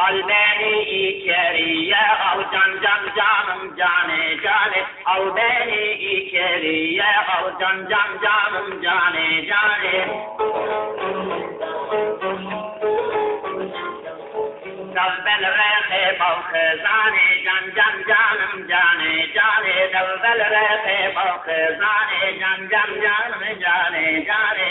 البینی کھیری او جان جان جانم جانے جانے او جان جانم جانے جانے رہتے بوخ زانے جان جان جانم جانے جانے رہتے زانے جان جانم جانے جانے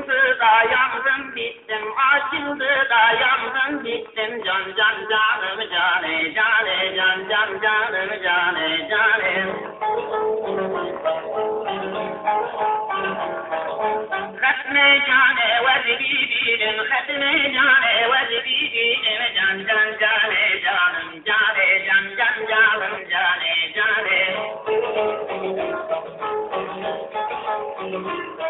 açıldı da yandım bittim açıldı da yandım bittim can can canım cane cane can can canım cane cane Hatme cane vazibi bilim hatme cane vazibi bilim can can cane canım cane can can canım cane cane Thank you.